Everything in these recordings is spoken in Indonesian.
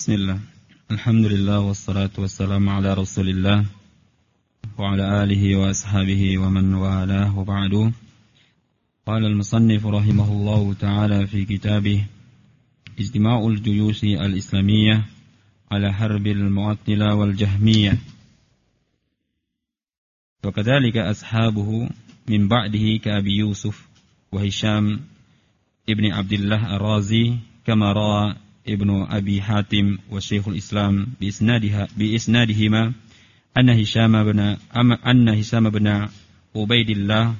بسم الله. الحمد لله والصلاة والسلام على رسول الله وعلى آله وأصحابه ومن والاه وبعد. قال المصنف رحمه الله تعالى في كتابه اجتماع الجيوش الإسلامية على حرب المعطلة والجهمية. وكذلك أصحابه من بعده كأبي يوسف وهشام ابن عبد الله الرازي كما رأى ابن أبي حاتم وشيخ الإسلام بإسنادها بإسنادهما أن هشام بن أن هشام بن عبيد الله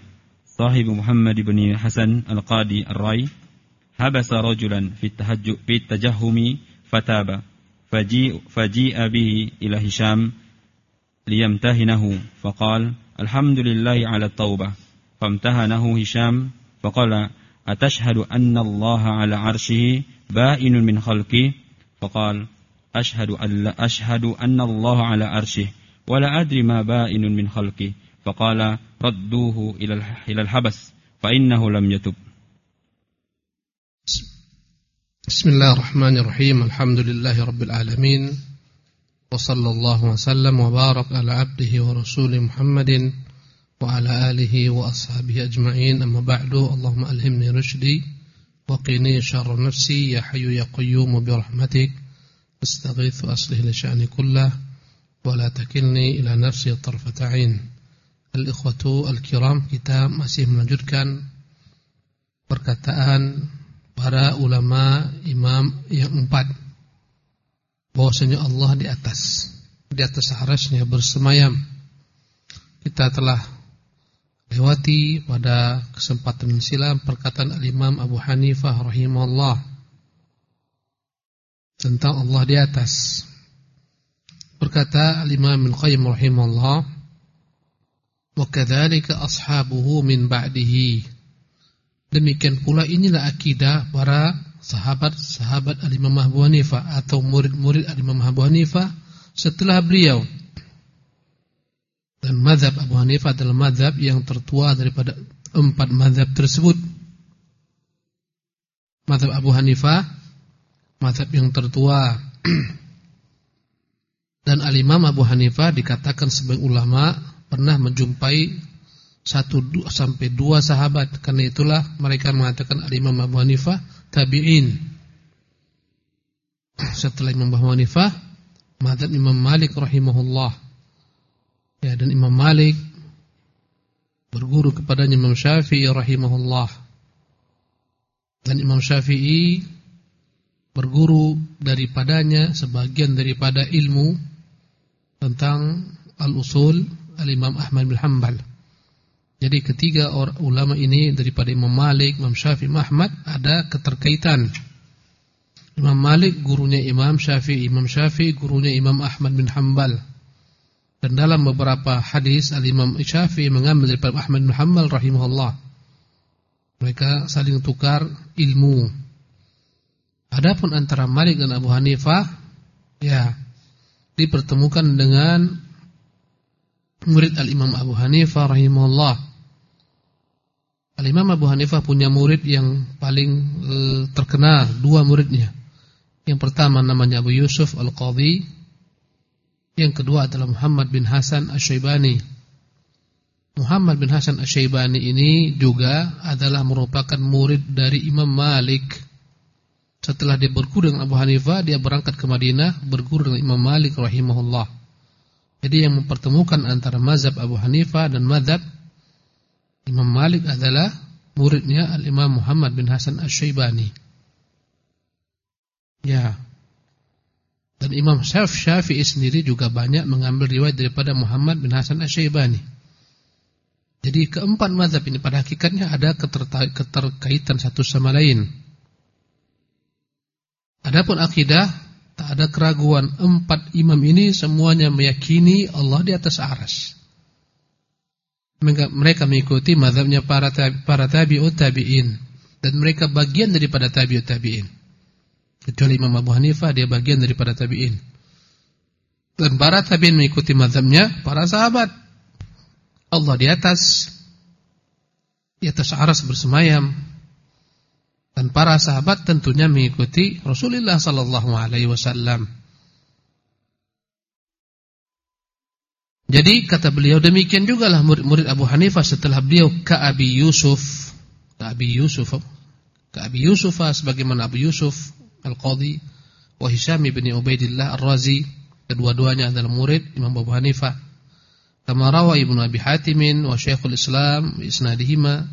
صاحب محمد بن حسن القاضي الرأي حبس رجلا في التهجم في التجهم فتاب فجيء, فجيء به إلى هشام ليمتهنه فقال الحمد لله على التوبة. فامتهنه هشام فقال أتشهد أن الله على عرشه بائن من خلقه؟ فقال أشهد أن لا أشهد أن الله على عرشه ولا أدري ما بائن من خلقه. فقال ردوه إلى الحبس فإنه لم يتب. بسم الله الرحمن الرحيم الحمد لله رب العالمين وصلى الله وسلم وبارك على عبده ورسوله محمد وعلى آله وأصحابه أجمعين أما بعد اللهم ألهمني رشدي وقني شر نفسي يا حي يا قيوم برحمتك استغيث وأصلح لشأني كله ولا تكلني إلى نفسي طرفة عين Al-ikhwatu al-kiram kita masih melanjutkan perkataan para ulama imam yang empat bahwasanya Allah di atas di atas arasnya bersemayam kita telah Lewati pada kesempatan silam perkataan Al-Imam Abu Hanifah rahimahullah tentang Allah di atas. Berkata Al-Imam Al-Qayyim rahimahullah, "Wa kadzalika ashabuhu min ba'dihi." Demikian pula inilah akidah para sahabat-sahabat Al-Imam Abu Hanifah atau murid-murid Al-Imam Abu Hanifah setelah beliau dan mazhab Abu Hanifah adalah mazhab yang tertua daripada empat mazhab tersebut mazhab Abu Hanifah mazhab yang tertua dan Al-Imam Abu Hanifah dikatakan sebagai ulama pernah menjumpai satu sampai dua sahabat. Karena itulah mereka mengatakan Al-Imam Abu Hanifah tabi'in. Setelah Imam Abu Hanifah, madhab Imam Malik rahimahullah. Ya, dan Imam Malik berguru kepada Imam Syafi'i rahimahullah. Dan Imam Syafi'i berguru daripadanya sebagian daripada ilmu tentang al-usul al-Imam Ahmad bin Hanbal. Jadi ketiga orang ulama ini daripada Imam Malik, Imam Syafi'i, Imam Ahmad ada keterkaitan. Imam Malik gurunya Imam Syafi'i, Imam Syafi'i gurunya Imam Ahmad bin Hanbal. Dan dalam beberapa hadis al-Imam Syafi'i mengambil daripada Ahmad bin Hanbal rahimahullah. Mereka saling tukar ilmu. Adapun antara Malik dan Abu Hanifah ya dipertemukan dengan murid Al-Imam Abu Hanifah rahimahullah. Al-Imam Abu Hanifah punya murid yang paling e, terkenal, dua muridnya. Yang pertama namanya Abu Yusuf Al-Qadhi. Yang kedua adalah Muhammad bin Hasan Asy-Syaibani. Muhammad bin Hasan Asy-Syaibani ini juga adalah merupakan murid dari Imam Malik. Setelah dia berguru dengan Abu Hanifah, dia berangkat ke Madinah berguru dengan Imam Malik rahimahullah. Jadi yang mempertemukan antara mazhab Abu Hanifah dan mazhab Imam Malik adalah muridnya Al-Imam Muhammad bin Hasan Asy-Syaibani. Ya. Dan Imam Syafi'i sendiri juga banyak mengambil riwayat daripada Muhammad bin Hasan Asy-Syaibani. Jadi keempat mazhab ini pada hakikatnya ada keterkaitan satu sama lain. Adapun akidah Tak ada keraguan Empat imam ini semuanya meyakini Allah di atas aras Mereka mengikuti tabi, para tabi'ut tabi'in Dan mereka bagian daripada tabi'ut tabi'in Kecuali Imam Abu Hanifah Dia bagian daripada tabi'in. Dan para tabi'in mengikuti madhabnya Para sahabat. Allah di atas Di atas aras bersemayam. Dan para sahabat tentunya mengikuti Rasulullah sallallahu alaihi wasallam. Jadi kata beliau demikian juga lah murid-murid Abu Hanifah setelah beliau ke Abi Yusuf, ke Abi Yusuf, ke Abi Yusuf sebagaimana Abu Yusuf Al-Qadhi wa Hisham bin Ubaidillah Ar-Razi, kedua-duanya adalah murid Imam Abu Hanifah. Kama rawa Ibnu Abi Hatim wa Syekhul Islam isnadihima.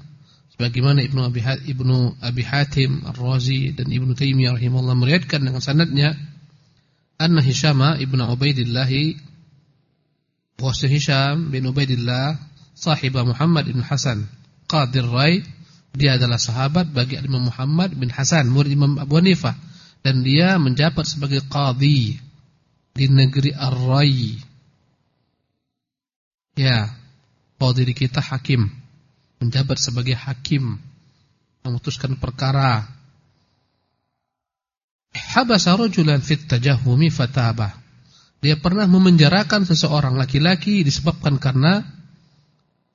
Sebagaimana Ibnu Abi Ibnu Abi Hatim Ar-Razi dan Ibnu Taimiyah rahimahullah meriwayatkan dengan sanadnya anna Hisham ibnu Ubaidillah Wasir Hisham bin Ubaidillah sahibah Muhammad bin Hasan Qadir Rai. Dia adalah sahabat bagi Imam Muhammad bin Hasan murid Imam Abu Hanifah dan dia menjabat sebagai qadhi di negeri Ar-Rai. Ya qadhi di kita hakim. Menjabat sebagai hakim. Memutuskan perkara. Habasa rajulan fit tajahumi fatabah. Dia pernah memenjarakan seseorang laki-laki disebabkan karena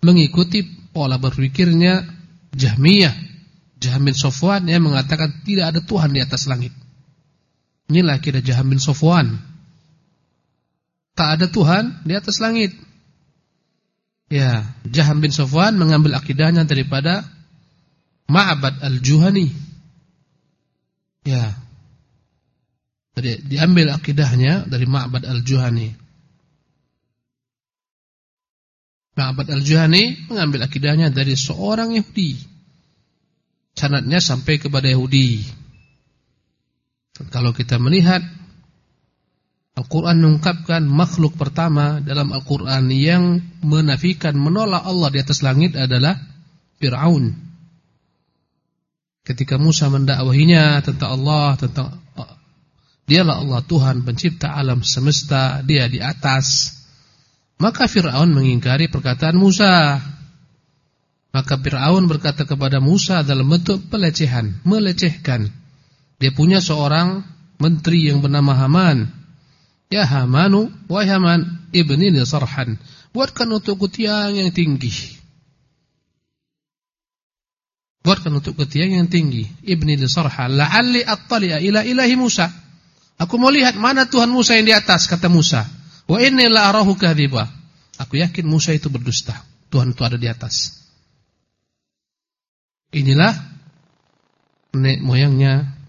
mengikuti pola berpikirnya Jahmiyah, Jahmin Sofwan yang mengatakan tidak ada Tuhan di atas langit. Inilah kira Jahmin Sofwan. Tak ada Tuhan di atas langit. Ya, Jaham bin Sofwan mengambil akidahnya daripada Ma'bad al-Juhani. Ya, jadi diambil akidahnya dari Ma'bad al-Juhani. Ma'bad al-Juhani mengambil akidahnya dari seorang Yahudi. Sanadnya sampai kepada Yahudi. Kalau kita melihat Al-Quran mengungkapkan makhluk pertama dalam Al-Quran yang menafikan, menolak Allah di atas langit adalah Fir'aun. Ketika Musa mendakwahinya tentang Allah, tentang Dialah Allah Tuhan pencipta alam semesta, dia di atas. Maka Fir'aun mengingkari perkataan Musa. Maka Fir'aun berkata kepada Musa dalam bentuk pelecehan, melecehkan. Dia punya seorang menteri yang bernama Haman. Ya Hamanu, wahai Haman, ibni sarhan. Buatkan untuk kutiang yang tinggi. Buatkan untuk ketiang yang tinggi. Ibni sarhan. La'alli attali'a ila ilahi Musa. Aku mau lihat mana Tuhan Musa yang di atas, kata Musa. Wa inni la arahu kadhiba. Aku yakin Musa itu berdusta. Tuhan itu ada di atas. Inilah nenek moyangnya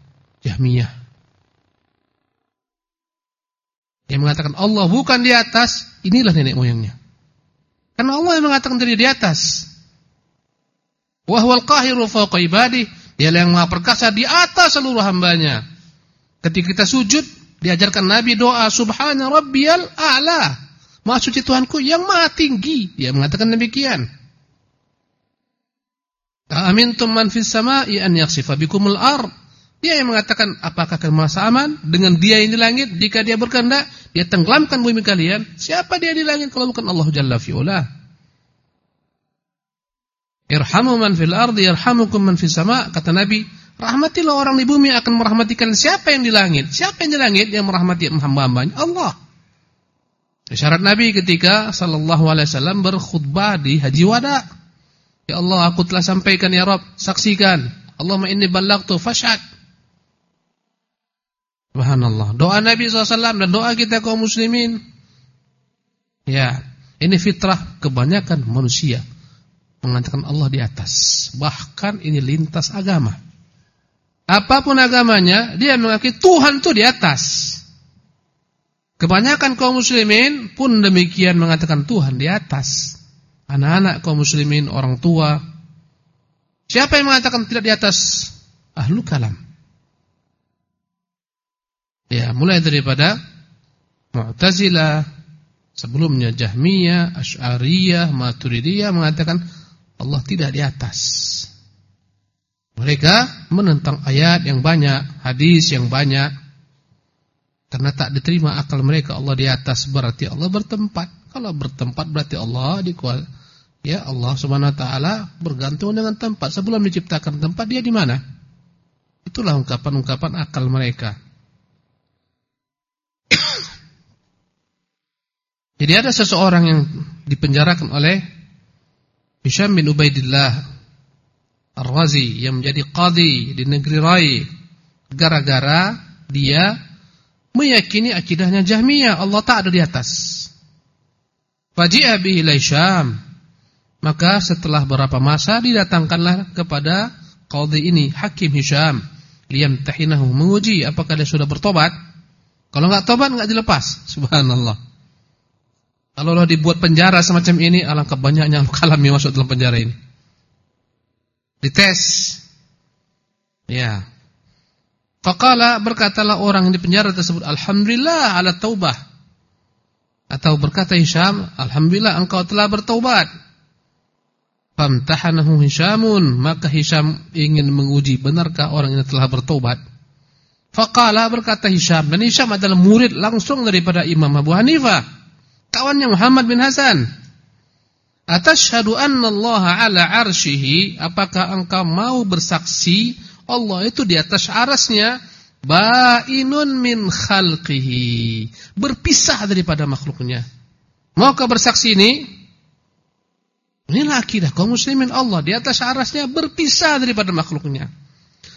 Jahmiyah. Yang mengatakan Allah bukan di atas, inilah nenek moyangnya. Karena Allah yang mengatakan diri di atas. Wa huwal qahiru fawqa ibadihi, dialah yang Maha perkasa di atas seluruh hambanya. Ketika kita sujud, diajarkan Nabi doa Subhana Rabbiyal A'la. Maha suci Tuhanku yang maha tinggi. Dia mengatakan demikian. Amintum man fis sama'i an yaksifa bikumul ar. Dia yang mengatakan apakah merasa aman dengan dia yang di langit jika dia berkehendak dia tenggelamkan bumi kalian. Siapa dia di langit kalau bukan Allah Jalla fi'ula? Irhamu man fil ardi yarhamukum man fis sama' kata Nabi Rahmatilah orang di bumi akan merahmatikan siapa yang di langit. Siapa yang di langit yang merahmati hamba-hambanya? Allah. Syarat Nabi ketika sallallahu alaihi wasallam berkhutbah di Haji Wada. Ya Allah, aku telah sampaikan ya Rabb, saksikan. Allahumma inni ballaghtu fashhad. Subhanallah. Doa Nabi SAW dan doa kita kaum muslimin. Ya, ini fitrah kebanyakan manusia mengatakan Allah di atas. Bahkan ini lintas agama. Apa pun agamanya, dia mengakui Tuhan itu di atas. Kebanyakan kaum muslimin pun demikian mengatakan Tuhan di atas. Anak-anak kaum muslimin, orang tua. Siapa yang mengatakan tidak di atas? Ahlu kalam. Ya, mulai daripada Mu'tazilah, sebelumnya Jahmiyah, Asy'ariyah, Maturidiyah mengatakan Allah tidak di atas. Mereka menentang ayat yang banyak, hadis yang banyak. Karena tak diterima akal mereka Allah di atas berarti Allah bertempat. Kalau bertempat berarti Allah di ya Allah Subhanahu wa taala bergantung dengan tempat. Sebelum diciptakan tempat dia di mana? Itulah ungkapan-ungkapan akal mereka. Jadi ada seseorang yang dipenjarakan oleh Hisham bin Ubaidillah Ar-Razi yang menjadi qadi di negeri Rai gara-gara dia meyakini akidahnya Jahmiyah Allah tak ada di atas. Faji'a bihi Syam. Maka setelah beberapa masa didatangkanlah kepada qadi ini Hakim Hisham liyamtahinahu menguji apakah dia sudah bertobat. Kalau enggak tobat enggak dilepas. Subhanallah. Kalau Allah dibuat penjara semacam ini alangkah banyaknya kalam yang masuk dalam penjara ini dites. Ya. Faqala berkatalah orang di penjara tersebut, Alhamdulillah ala taubah. Atau berkata Hisham, Alhamdulillah engkau telah bertaubat. Famtahanahu Hishamun, maka Hisham ingin menguji benarkah orang ini telah bertaubat. Faqala berkata Hisham, dan Hisham adalah murid langsung daripada Imam Abu Hanifah. Kawannya Muhammad bin Hasan. Atashhadu anna Allah ala arshihi. Apakah engkau mau bersaksi Allah itu di atas arasnya? Ba'inun min khalqihi. Berpisah daripada makhluknya. Maukah bersaksi ini? Inilah akidah kaum muslimin. Allah Di atas arasnya berpisah daripada makhluknya.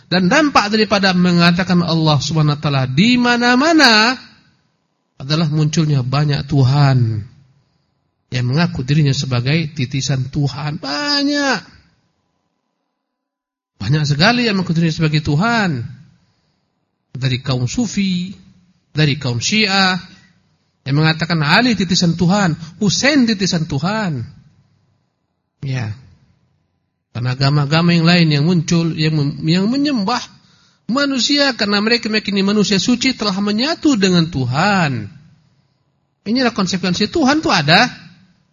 Dan dampak daripada mengatakan Allah subhanahu wa ta'ala Di mana-mana Adalah munculnya banyak Tuhan yang mengaku dirinya sebagai titisan Tuhan. Banyak. Banyak sekali yang mengaku dirinya sebagai Tuhan. Dari kaum sufi dari kaum syiah yang mengatakan Ali titisan Tuhan Husain titisan Tuhan. Ya. Dan agama-agama yang lain yang muncul yang yang menyembah manusia karena mereka meyakini manusia suci telah menyatu dengan Tuhan inilah konsekuensi Tuhan itu ada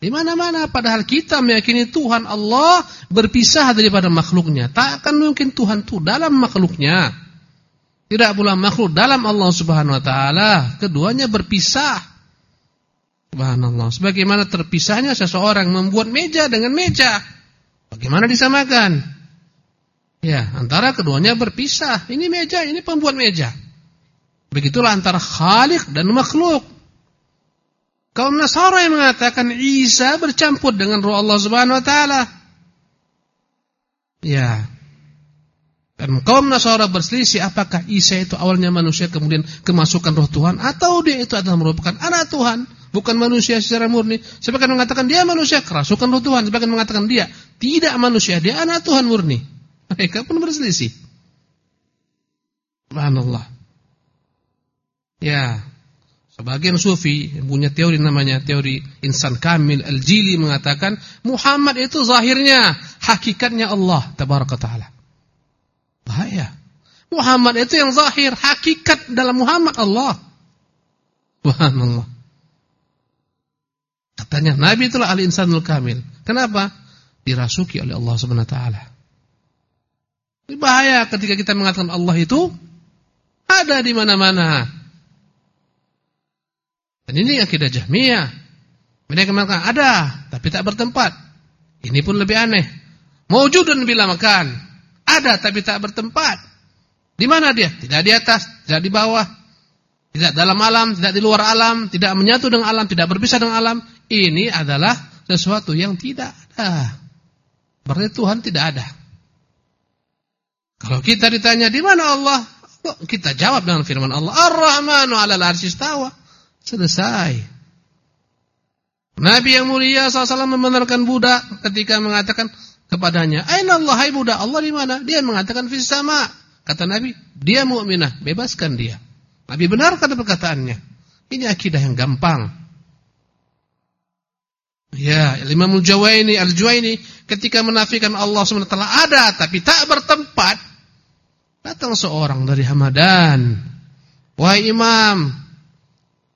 di mana-mana padahal kita meyakini Tuhan Allah berpisah daripada makhluknya. Tak akan mungkin Tuhan itu dalam makhluknya. Tidak pula makhluk dalam Allah Subhanahu wa taala. Keduanya berpisah. Subhanallah. Sebagaimana terpisahnya seseorang membuat meja dengan meja. Bagaimana disamakan? Ya, antara keduanya berpisah. Ini meja, ini pembuat meja. Begitulah antara Khalik dan makhluk. Kaum Nasara yang mengatakan Isa bercampur dengan roh Allah Subhanahu wa taala. Ya. Dan kaum Nasara berselisih apakah Isa itu awalnya manusia kemudian kemasukan roh Tuhan atau dia itu adalah merupakan anak Tuhan, bukan manusia secara murni. Sebagian mengatakan dia manusia kerasukan roh Tuhan, sebagian mengatakan dia tidak manusia, dia anak Tuhan murni. Mereka pun berselisih. Subhanallah. Ya. Sebagian sufi yang punya teori namanya teori insan kamil al-jili mengatakan Muhammad itu zahirnya, hakikatnya Allah tabaraka taala. Bahaya. Muhammad itu yang zahir, hakikat dalam Muhammad Allah. Subhanallah. Katanya Nabi itulah al-insanul kamil. Kenapa? Dirasuki oleh Allah Subhanahu wa taala. Ini bahaya ketika kita mengatakan Allah itu ada di mana-mana. Dan ini akidah Jahmiyah. Mereka mengatakan ada, tapi tak bertempat. Ini pun lebih aneh. Mewujud dan bila makan. Ada, tapi tak bertempat. Di mana dia? Tidak di atas, tidak di bawah. Tidak dalam alam, tidak di luar alam. Tidak menyatu dengan alam, tidak berpisah dengan alam. Ini adalah sesuatu yang tidak ada. Berarti Tuhan tidak ada. Kalau kita ditanya di mana Allah? Kita jawab dengan firman Allah. Ar-Rahmanu 'alal 'arsy istawa. Selesai. Nabi yang mulia SAW membenarkan budak ketika mengatakan kepadanya, Aina Allah, hai budak, Allah di mana? Dia mengatakan fis sama. Kata Nabi, dia mukminah, bebaskan dia. Nabi benarkan perkataannya. Ini akidah yang gampang. Ya, Imam Al-Jawaini, Al-Juwaini ketika menafikan Allah SWT ada tapi tak bertempat, datang seorang dari Hamadan. Wahai imam,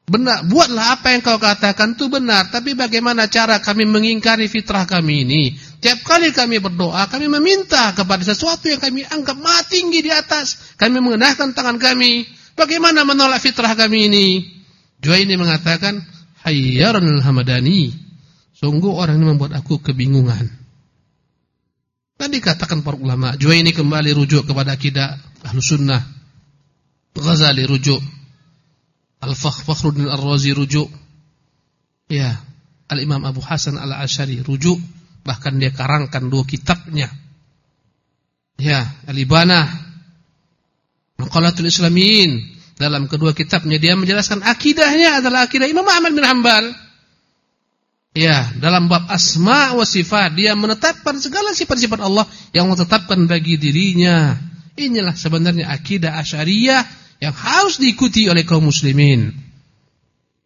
Benar, buatlah apa yang kau katakan itu benar, tapi bagaimana cara kami mengingkari fitrah kami ini? Tiap kali kami berdoa, kami meminta kepada sesuatu yang kami anggap maha tinggi di atas. Kami mengenahkan tangan kami. Bagaimana menolak fitrah kami ini? Jua ini mengatakan, Hayyaran hamadani. Sungguh orang ini membuat aku kebingungan. Dan dikatakan para ulama, Jua ini kembali rujuk kepada akidah ahlu sunnah. Ghazali rujuk Al-Fakhruddin Ar-Razi rujuk. Ya, Al-Imam Abu Hasan Al-Asy'ari rujuk, bahkan dia karangkan dua kitabnya. Ya, Al-Ibanah. Maqalatul Islamin. Dalam kedua kitabnya dia menjelaskan akidahnya adalah akidah Imam Ahmad bin Hanbal. Ya, dalam bab asma wa sifat dia menetapkan segala sifat-sifat Allah yang Allah tetapkan bagi dirinya. Inilah sebenarnya akidah Asy'ariyah yang harus diikuti oleh kaum muslimin.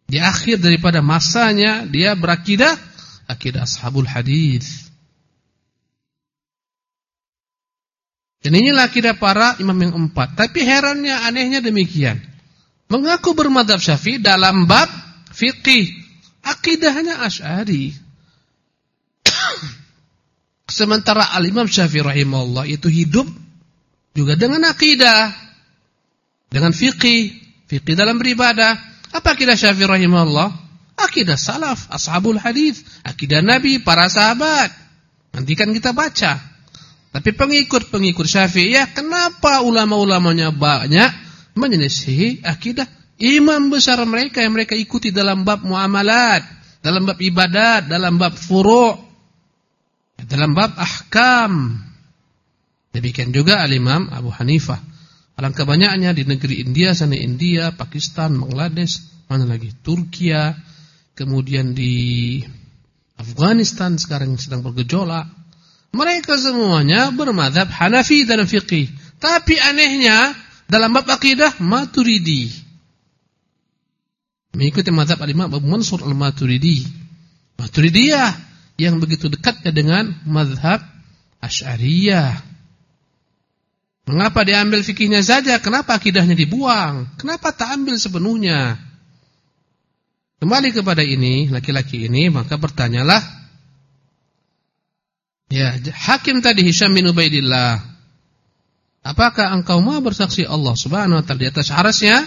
Di akhir daripada masanya dia berakidah akidah ashabul hadis. Dan inilah akidah para imam yang empat. Tapi herannya, anehnya demikian. Mengaku bermadhab syafi'i dalam bab fikih. Akidahnya asyari. Sementara al-imam syafi'i rahimahullah itu hidup juga dengan akidah. Dengan fikih. Fikih dalam beribadah. Apa akidah syafi'i rahimahullah? Akidah salaf, ashabul hadis, akidah nabi, para sahabat. Nanti kan kita baca. Tapi pengikut-pengikut Syafi'iyah kenapa ulama-ulamanya banyak menyelisihi akidah imam besar mereka yang mereka ikuti dalam bab muamalat, dalam bab ibadat, dalam bab furu', dalam bab ahkam. Demikian juga al-Imam Abu Hanifah. Alangkah banyaknya di negeri India, sana India, Pakistan, Bangladesh, mana lagi? Turkiya, kemudian di Afghanistan sekarang sedang bergejolak mereka semuanya bermadhab Hanafi dalam fikih. Tapi anehnya dalam bab akidah Maturidi. Mengikuti madhab al-Imam Abu Mansur al-Maturidi. Maturidiyah yang begitu dekatnya dengan madhab Ash'ariyah. Mengapa diambil fikihnya saja? Kenapa akidahnya dibuang? Kenapa tak ambil sepenuhnya? Kembali kepada ini, laki-laki ini, maka bertanyalah Ya, hakim tadi Hisham bin Ubaidillah. Apakah engkau mau bersaksi Allah Subhanahu wa taala di atas arasnya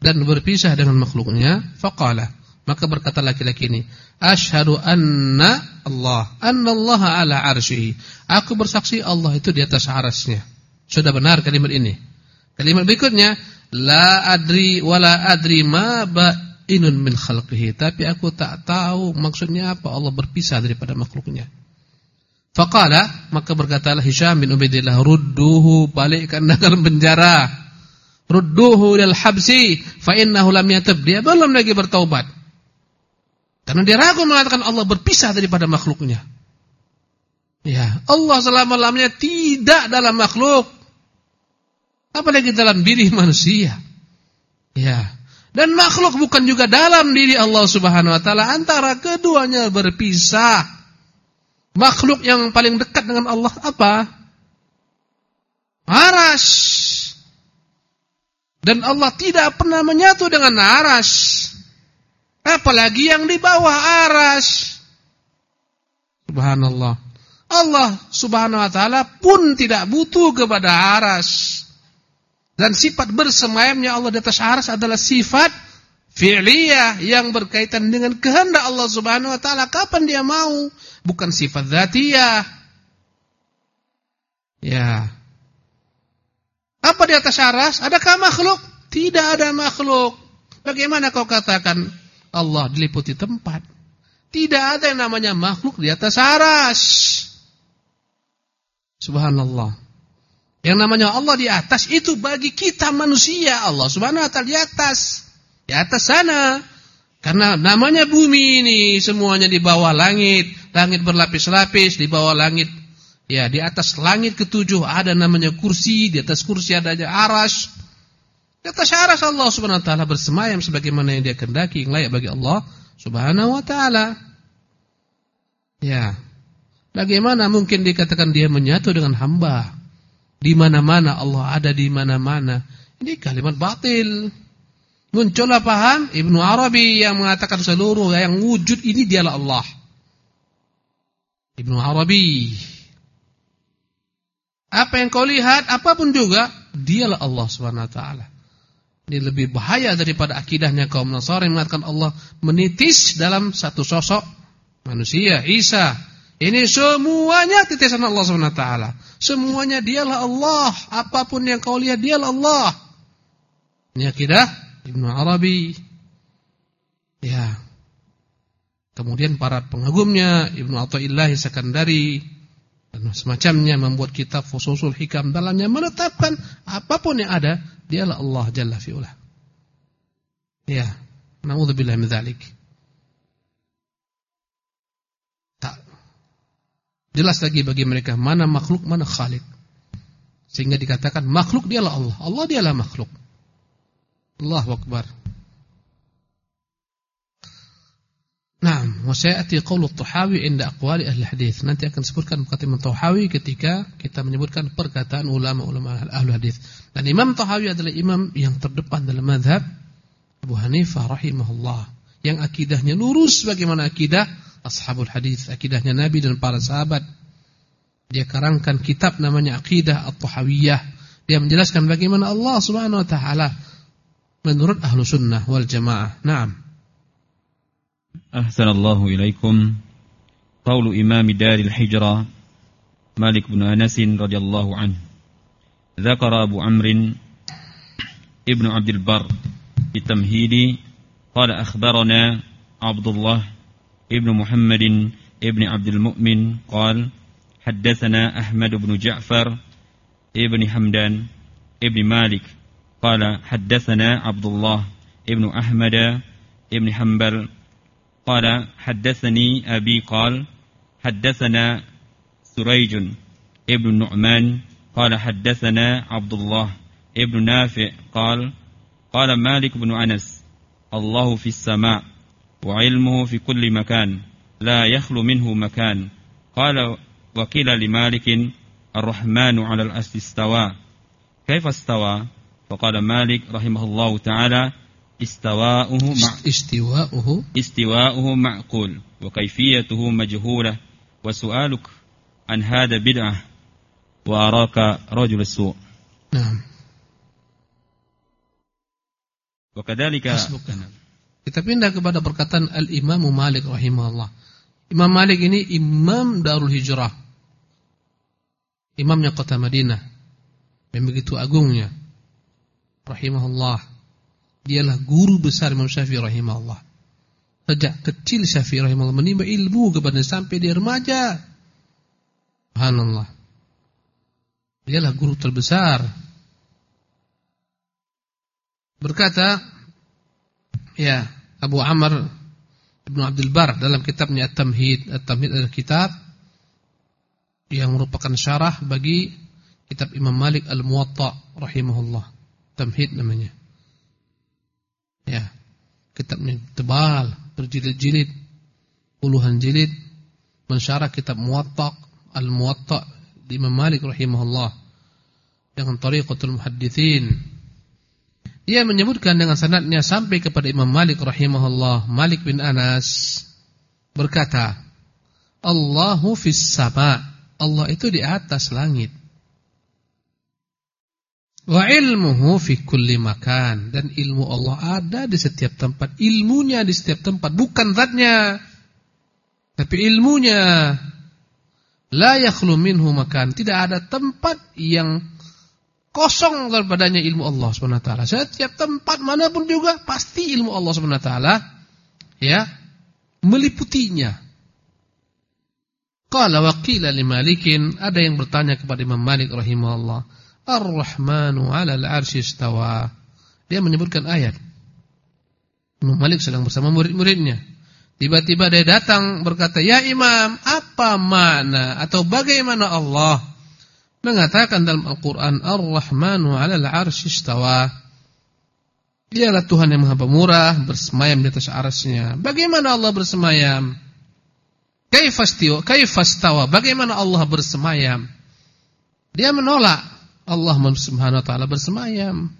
dan berpisah dengan makhluknya? Faqala. Maka berkata laki-laki ini, "Asyhadu anna Allah, anna Allah ala arsyihi." Aku bersaksi Allah itu di atas arasnya. Sudah benar kalimat ini. Kalimat berikutnya, "La adri wala adri ma ba'inun min khalqihi." Tapi aku tak tahu maksudnya apa Allah berpisah daripada makhluknya. Faqala maka berkatalah Hisham bin Ubaidillah rudduhu balikkan dalam penjara. Rudduhu lil habsi fa innahu lam yatub. Dia belum lagi bertaubat. Karena dia ragu mengatakan Allah berpisah daripada makhluknya. Ya, Allah selama-lamanya tidak dalam makhluk. Apalagi dalam diri manusia. Ya. Dan makhluk bukan juga dalam diri Allah Subhanahu wa taala antara keduanya berpisah. Makhluk yang paling dekat dengan Allah apa? Aras. Dan Allah tidak pernah menyatu dengan aras. Apalagi yang di bawah aras. Subhanallah. Allah subhanahu wa ta'ala pun tidak butuh kepada aras. Dan sifat bersemayamnya Allah di atas aras adalah sifat fi'liyah yang berkaitan dengan kehendak Allah subhanahu wa ta'ala. Kapan dia mau? bukan sifat zatiyah. Ya. Apa di atas aras? Adakah makhluk? Tidak ada makhluk. Bagaimana kau katakan Allah diliputi tempat? Tidak ada yang namanya makhluk di atas aras. Subhanallah. Yang namanya Allah di atas itu bagi kita manusia. Allah subhanahu wa ta'ala di atas. Di atas sana. Karena namanya bumi ini semuanya di bawah langit, langit berlapis-lapis di bawah langit. Ya, di atas langit ketujuh ada namanya kursi, di atas kursi ada aras. Di atas aras Allah Subhanahu wa taala bersemayam sebagaimana yang Dia kehendaki, yang layak bagi Allah Subhanahu wa taala. Ya. Bagaimana mungkin dikatakan dia menyatu dengan hamba? Di mana-mana Allah ada di mana-mana. Ini kalimat batil. Muncullah paham Ibnu Arabi yang mengatakan seluruh yang wujud ini dialah Allah. Ibnu Arabi. Apa yang kau lihat, apa pun juga, dialah Allah Subhanahu taala. Ini lebih bahaya daripada akidahnya kaum Nasrani mengatakan Allah menitis dalam satu sosok manusia, Isa. Ini semuanya titisan Allah Subhanahu wa taala. Semuanya dialah Allah. Apa pun yang kau lihat dialah Allah. Ini akidah Ibnu Arabi. Ya. Kemudian para pengagumnya Ibnu Athaillah Sakandari dan semacamnya membuat kitab fususul hikam dalamnya menetapkan apa pun yang ada dialah Allah Jalla fi'ula. Ya, naudzubillah min dzalik. Tak jelas lagi bagi mereka mana makhluk mana khalik. Sehingga dikatakan makhluk dialah Allah, Allah dialah makhluk. Allahu akbar. Naam, wa sayati qaulu Tuhawi inda aqwali ahli hadis. Nanti akan sebutkan perkataan Tuhawi ketika kita menyebutkan perkataan ulama-ulama ahli hadis. Dan Imam Tuhawi adalah imam yang terdepan dalam mazhab Abu Hanifah rahimahullah yang akidahnya lurus bagaimana akidah ashabul hadis, akidahnya Nabi dan para sahabat. Dia karangkan kitab namanya Aqidah At-Tuhawiyah. Dia menjelaskan bagaimana Allah Subhanahu wa taala menurut ahlu sunnah wal jamaah. Naam. أحسن الله إليكم قول إمام دار الحجرة مالك بن أنس رضي الله عنه ذكر أبو عمرو ابن عبد البر في التمهيد قال أخبرنا عبد الله ابن محمد ابن عبد المؤمن قال حدثنا أحمد بن جعفر ابن حمدان ابن مالك قال حدثنا عبد الله ابن أحمد ابن حنبل قال حدثني أبي قال حدثنا سريج ابن النعمان قال حدثنا عبد الله ابن نافع قال قال مالك بن أنس الله في السماء وعلمه في كل مكان لا يخلو منه مكان. قال وقيل لمالك الرحمن على الأرش استوى. كيف استوى؟ فقال مالك رحمه الله تعالى استواؤه مع استواؤه استواؤه معقول وكيفيته مجهولة وسؤالك عن هذا بدعة وأراك رجل السوء نعم وكذلك Kita pindah kepada perkataan Al-Imam Malik rahimahullah. Imam Malik ini imam Darul Hijrah. Imamnya kota Madinah. Yang begitu agungnya. Rahimahullah. Dialah guru besar Imam Syafi'i rahimahullah. Sejak kecil Syafi'i rahimahullah menimba ilmu kepada sampai dia remaja. Subhanallah. Dialah guru terbesar. Berkata ya Abu Amr Ibn Abdul Bar dalam kitabnya At-Tamhid. At-Tamhid adalah kitab yang merupakan syarah bagi kitab Imam Malik Al-Muwatta rahimahullah. Tamhid namanya. Ya, kitabnya tebal, berjilid-jilid, puluhan jilid, mensyarah kitab Muwatta, Al-Muwatta Imam Malik rahimahullah dengan tariqatul muhaddithin. Ia menyebutkan dengan sanadnya sampai kepada Imam Malik rahimahullah, Malik bin Anas berkata, Allahu fis sama. Allah itu di atas langit. Wa ilmuhu fi kulli makan dan ilmu Allah ada di setiap tempat. Ilmunya di setiap tempat, bukan zatnya. Tapi ilmunya la yakhlu minhu makan. Tidak ada tempat yang kosong daripadanya ilmu Allah Subhanahu wa taala. Setiap tempat mana pun juga pasti ilmu Allah Subhanahu wa taala ya meliputinya. Qala wa qila li ada yang bertanya kepada Imam Malik rahimahullah, Ar-Rahmanu 'alal 'arsy istawa. Dia menyebutkan ayat. Imam Malik sedang bersama murid-muridnya. Tiba-tiba dia datang berkata, "Ya Imam, apa makna atau bagaimana Allah mengatakan dalam Al-Qur'an Ar-Rahmanu 'alal 'arsy istawa?" Dialah Tuhan yang Maha Pemurah, bersemayam di atas arasnya. Bagaimana Allah bersemayam? Kaifastiwa, kaifastawa? Bagaimana Allah bersemayam? Dia menolak Allah Subhanahu wa taala bersemayam.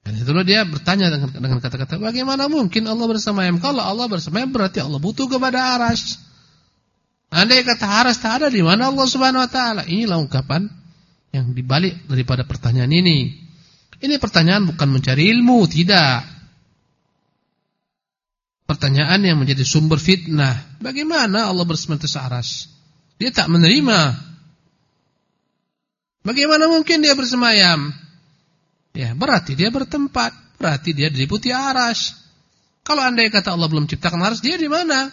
Dan itu dia bertanya dengan dengan kata-kata, bagaimana mungkin Allah bersemayam? Kalau Allah bersemayam berarti Allah butuh kepada aras. Andai kata aras tak ada di mana Allah Subhanahu wa taala? Inilah ungkapan yang dibalik daripada pertanyaan ini. Ini pertanyaan bukan mencari ilmu, tidak. Pertanyaan yang menjadi sumber fitnah. Bagaimana Allah bersemayam di aras? Dia tak menerima Bagaimana mungkin dia bersemayam? Ya, berarti dia bertempat, berarti dia diliputi aras. Kalau andai kata Allah belum ciptakan aras, dia di mana?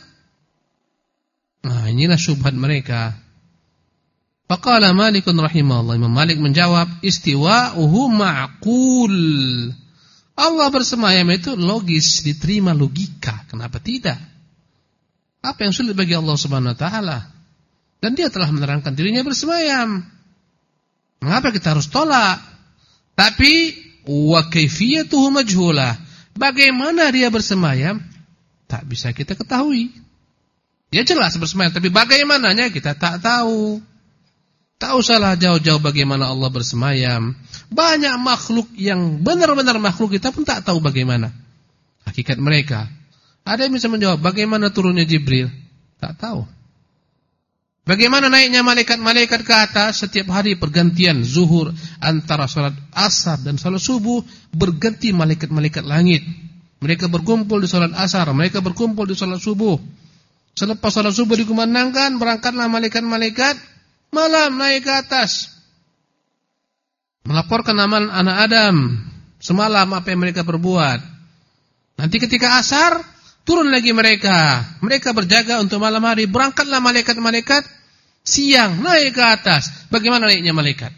Nah, inilah syubhat mereka. Faqala Malikun rahimahullah. Imam Malik menjawab, istiwa'uhu ma'qul. Allah bersemayam itu logis, diterima logika. Kenapa tidak? Apa yang sulit bagi Allah Subhanahu wa taala? Dan dia telah menerangkan dirinya bersemayam. Mengapa kita harus tolak? Tapi wa kaifiyatuhu majhulah. Bagaimana dia bersemayam? Tak bisa kita ketahui. Dia jelas bersemayam, tapi bagaimananya kita tak tahu. Tak usahlah jauh-jauh bagaimana Allah bersemayam. Banyak makhluk yang benar-benar makhluk kita pun tak tahu bagaimana hakikat mereka. Ada yang bisa menjawab bagaimana turunnya Jibril? Tak tahu. Bagaimana naiknya malaikat-malaikat ke atas setiap hari pergantian zuhur antara salat asar dan salat subuh berganti malaikat-malaikat langit. Mereka berkumpul di salat asar, mereka berkumpul di salat subuh. Selepas salat subuh dikumandangkan, berangkatlah malaikat-malaikat malam naik ke atas. Melaporkan amalan anak Adam semalam apa yang mereka perbuat. Nanti ketika asar turun lagi mereka. Mereka berjaga untuk malam hari. Berangkatlah malaikat-malaikat siang naik ke atas. Bagaimana naiknya malaikat?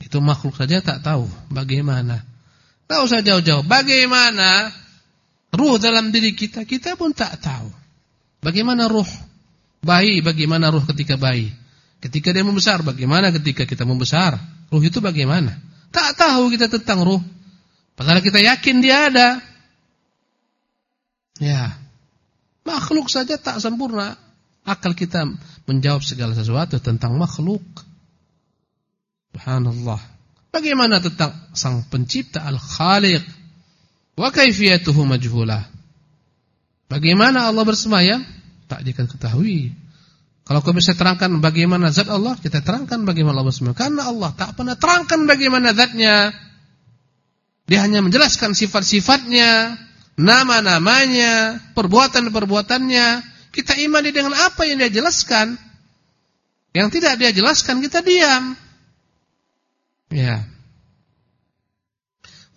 Itu makhluk saja tak tahu bagaimana. Tak usah jauh-jauh. Bagaimana ruh dalam diri kita, kita pun tak tahu. Bagaimana ruh bayi, bagaimana ruh ketika bayi. Ketika dia membesar, bagaimana ketika kita membesar. Ruh itu bagaimana? Tak tahu kita tentang ruh. Padahal kita yakin dia ada. Ya. Makhluk saja tak sempurna akal kita menjawab segala sesuatu tentang makhluk. Subhanallah. Bagaimana tentang sang pencipta Al-Khaliq? Wa kaifiyatuhu majhulah. Bagaimana Allah bersemayam? Tak diketahui. ketahui. Kalau kau bisa terangkan bagaimana zat Allah, kita terangkan bagaimana Allah bersemayam. Karena Allah tak pernah terangkan bagaimana zatnya. Dia hanya menjelaskan sifat-sifatnya, nama-namanya, perbuatan-perbuatannya, kita imani dengan apa yang dia jelaskan. Yang tidak dia jelaskan kita diam. Ya.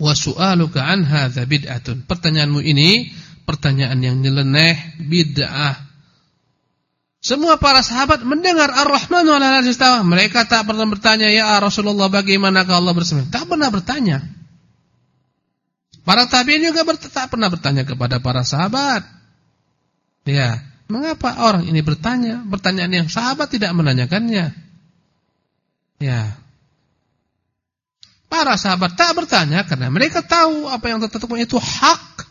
Wa su'aluka an hadza bid'atun. Pertanyaanmu ini pertanyaan yang nyeleneh, bid'ah. Semua para sahabat mendengar Ar-Rahmanu 'alal 'arsy Mereka tak pernah bertanya, "Ya Rasulullah, bagaimana Allah bersama?" Tak pernah bertanya. Para tabi'in juga tak pernah bertanya kepada para sahabat. Ya. Mengapa orang ini bertanya pertanyaan yang sahabat tidak menanyakannya? Ya. Para sahabat tak bertanya karena mereka tahu apa yang tertentu itu hak.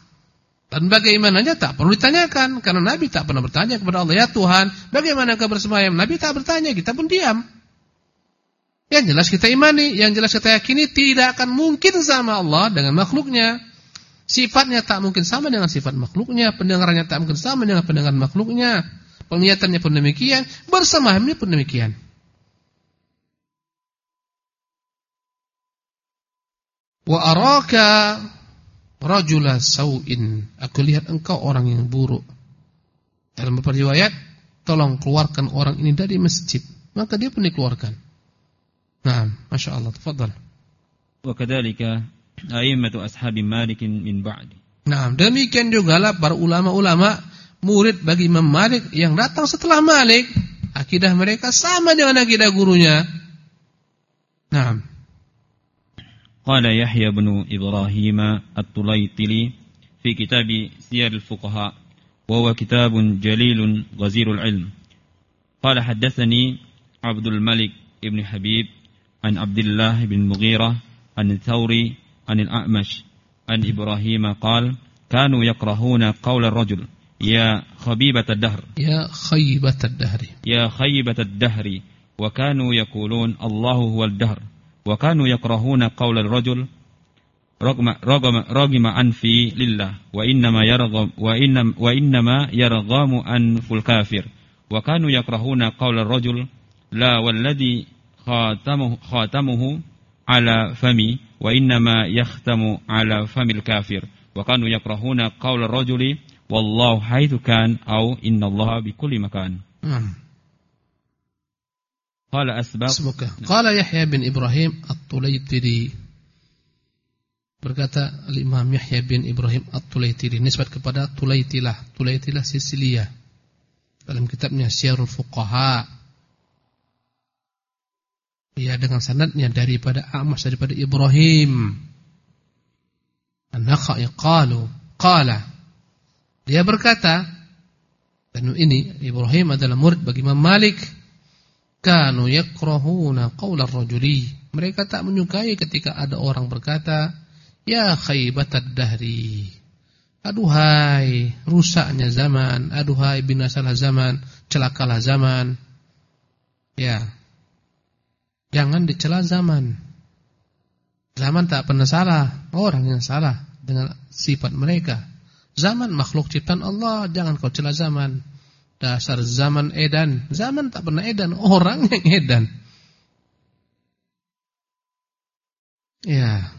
Dan bagaimananya tak perlu ditanyakan karena Nabi tak pernah bertanya kepada Allah, "Ya Tuhan, bagaimana kau bersemayam?" Nabi tak bertanya, kita pun diam. Yang jelas kita imani, yang jelas kita yakini tidak akan mungkin sama Allah dengan makhluknya. Sifatnya tak mungkin sama dengan sifat makhluknya, pendengarannya tak mungkin sama dengan pendengaran makhluknya, penglihatannya pun demikian, bersamanya pun demikian. Wa araka rajula sau'in. Aku lihat engkau orang yang buruk. Dalam beberapa riwayat, tolong keluarkan orang ini dari masjid. Maka dia pun dikeluarkan. Nah, Masya Allah. Tafadhal. Wa kadhalika a'immatu ashabi Malik min ba'di. Nah, demikian juga lah para ulama-ulama murid bagi Imam Malik yang datang setelah Malik, akidah mereka sama dengan akidah gurunya. Nah. Qala Yahya bin Ibrahim At-Tulaitili fi kitab Siyar al-Fuqaha wa huwa kitabun jalilun ghazirul ilm. Qala haddathani Abdul Malik ibn Habib an Abdullah bin Mughirah an Thawri عن الأعمش عن إبراهيم قال كانوا يكرهون قول الرجل يا خبيبة الدهر. يا خيبة الدهر. يا خيبة الدهر. وكانوا يقولون الله هو الدهر. وكانوا يكرهون قول الرجل رغم رغم رغم أنفي لله. وإنما يرغم وإنما, وإنما يرغم أنف الكافر. وكانوا يكرهون قول الرجل لا والذي خاتمه, خاتمه على فمي وإنما يختم على فم الكافر. وكانوا يكرهون قول الرجل والله حيث كان أو إن الله بكل مكان قال أسباب قال يحيى بن إبراهيم الطليطري. Berkata Imam Yahya bin Ibrahim At-Tulaitiri nisbat kepada Tulaitilah Tulaitilah Sisilia dalam kitabnya Syiarul Fuqaha. Ya dengan sanadnya daripada A'mas daripada Ibrahim. An-Nakhai qalu qala. Dia berkata dan ini Ibrahim adalah murid bagi Imam Malik. Kanu yakrahuna qaula rajuli. Mereka tak menyukai ketika ada orang berkata ya khaybatad dahri. Aduhai rusaknya zaman. Aduhai binasalah zaman celakalah zaman. Ya Jangan dicela zaman. Zaman tak pernah salah, orang yang salah dengan sifat mereka. Zaman makhluk ciptaan Allah, jangan kau cela zaman. Dasar zaman edan, zaman tak pernah edan, orang yang edan. Ya.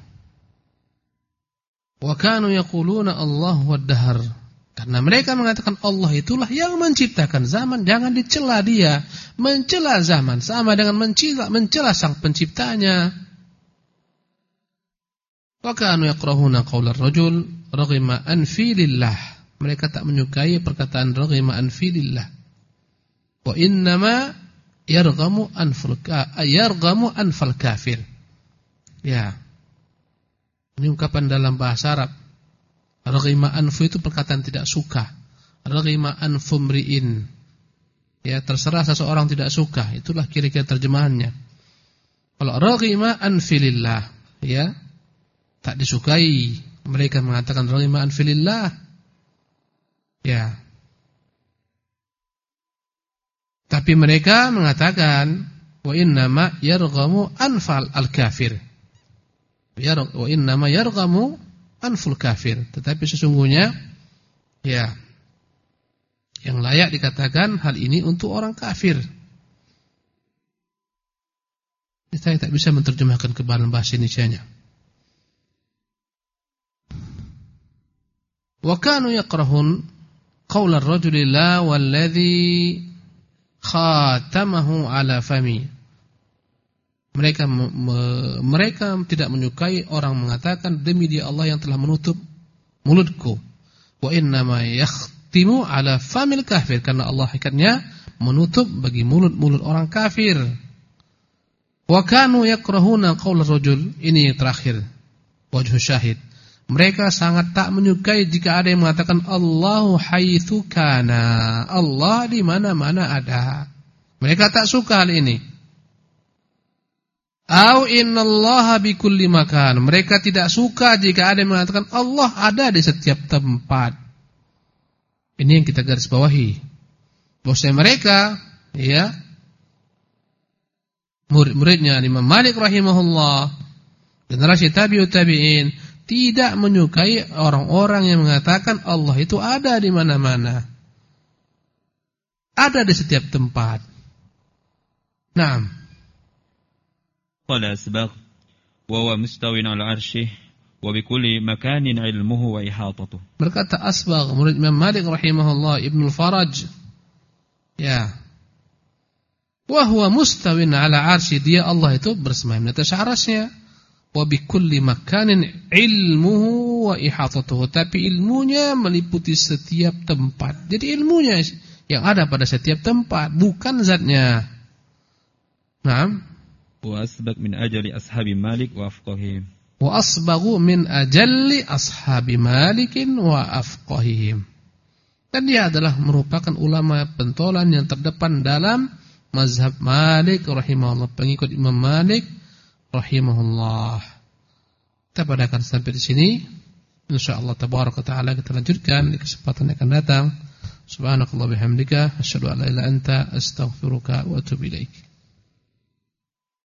Wa kanu yaquluna Allah wad dahar. Karena mereka mengatakan Allah itulah yang menciptakan zaman, jangan dicela dia. Mencela zaman sama dengan mencela mencela sang penciptanya. Wa kanu yaqrahuna qawla ar-rajul raghima anfi lillah. Mereka tak menyukai perkataan raghima anfi lillah. Wa innama yarghamu anfal yarghamu anfal kafir. Ya. Ini ungkapan dalam bahasa Arab Raghima anfu itu perkataan tidak suka. Raghima anfumriin. Ya, terserah seseorang tidak suka, itulah kira-kira terjemahannya. Kalau raghima anfilillah, ya, tak disukai. Mereka mengatakan raghima anfilillah. Ya. Tapi mereka mengatakan wa innama yarghamu anfal al-kafir. Wa innama yarghamu anful kafir. Tetapi sesungguhnya ya yang layak dikatakan hal ini untuk orang kafir. Saya tak bisa menerjemahkan ke dalam bahasa Indonesia-nya. Wa kanu yaqrahun qaul ar-rajuli la walladhi khatamahu ala fami mereka mereka tidak menyukai orang mengatakan demi dia Allah yang telah menutup mulutku. Wa inna ma yakhtimu ala famil kafir karena Allah hakikatnya menutup bagi mulut-mulut orang kafir. Wa kanu yakrahuna qaul rajul ini terakhir wajh syahid. Mereka sangat tak menyukai jika ada yang mengatakan Allahu haitsu kana. Allah di mana-mana ada. Mereka tak suka hal ini. Au innallaha bikulli makan. Mereka tidak suka jika ada yang mengatakan Allah ada di setiap tempat. Ini yang kita garis bawahi. Bosnya mereka, ya, murid-muridnya Imam Malik rahimahullah, generasi tabi'ut tabi'in tidak menyukai orang-orang yang mengatakan Allah itu ada di mana-mana. Ada di setiap tempat. Nah, قال أسبغ وهو مستو على عرشه وبكل مكان علمه وإحاطته berkata Asbagh murid Imam Malik rahimahullah Ibnu Faraj ya wa huwa mustawin ala arsy dia Allah itu bersemayam di atas arasnya wa bikulli makanin ilmuhu wa ihatatuhu tapi ilmunya meliputi setiap tempat jadi ilmunya yang ada pada setiap tempat bukan zatnya Nah, wa asbaq min ajali ashabi Malik wa afqahihim. Wa asbaghu min ajalli ashabi Malikin wa afqahihim. Dan dia adalah merupakan ulama pentolan yang terdepan dalam mazhab Malik rahimahullah, pengikut Imam Malik rahimahullah. Kita padakan sampai di sini. Insyaallah tabaraka taala kita lanjutkan di kesempatan yang akan datang. Subhanakallah bihamdika asyhadu an la ilaha anta astaghfiruka wa atubu ilaika.